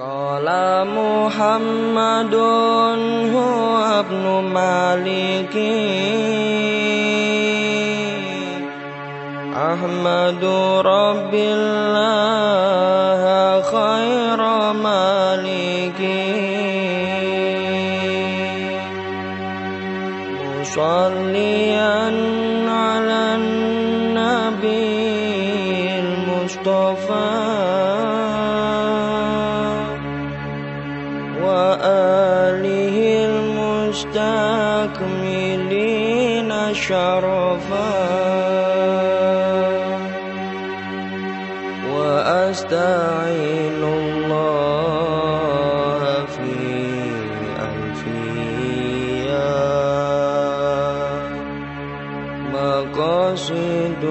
قال محمد هو ابن مالك. أحمد رب الله خير مالك. مصليا على النبي المصطفى. وآله المستكملين شرفا. وأستعين الله في ألفيا مقاصد